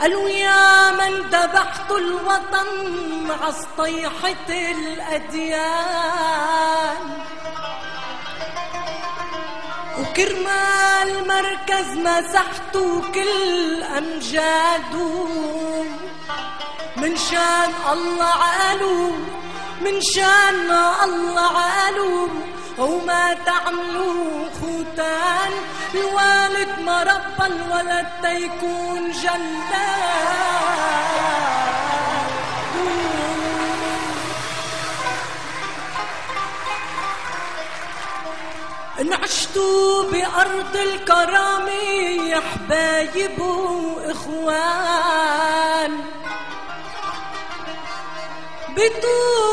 قالوا يا من ذبحت الوطن عصطيحة الأديان. وكرمال مركز مسحت كل أمجاده من شان الله عالو من شان الله عالو وما تعملوا خوتان. الوالد ما ربى الولد تيكون جلاد انعشتوا بأرض الكرامة يا حبايب وإخوان. بطوف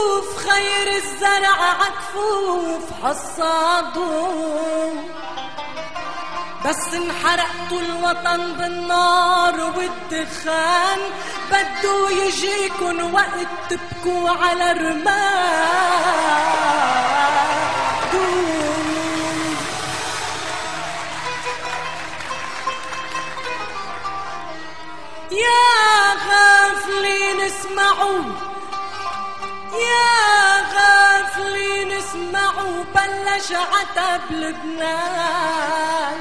خير الزرع عكفوف حصاده بس انحرقتوا الوطن بالنار والدخان بدو يجيكن وقت تبكوا على رماد يا غافلين اسمعوا يا بلش عتب لبنان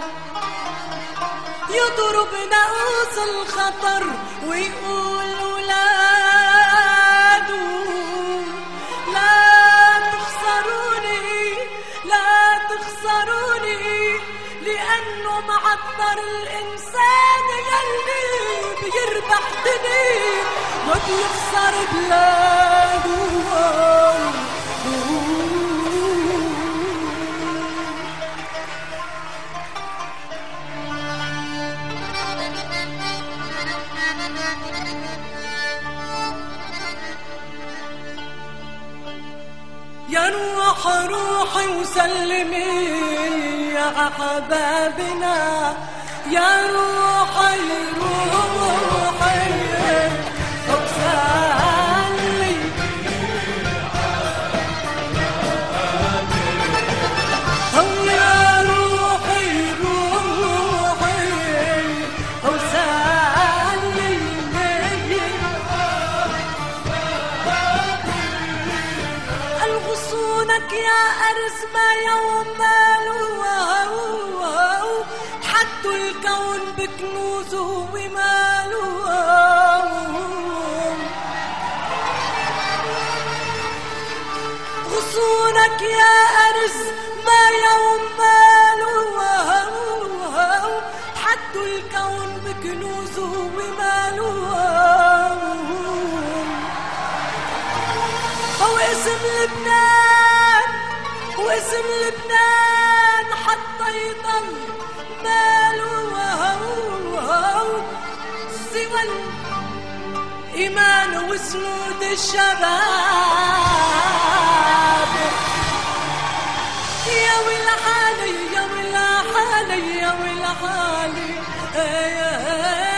يضرب نقوس الخطر ويقول ولاده لا تخسروني لا تخسروني لأنه معطر الإنسان يلي بيربح دنيا وبيخسر بلاده يا روح روحي وسلمي يا حبابنا يا روحي روحي. أرز ما يوم ماله حدوا الكون بكنوزه وماله غصونك يا أرز ما يوم ماله حدوا الكون بكنوزه وماله الإيمان وسنود الشباب. يا ويل حالي يا ويل حالي يا ويل حالي. يا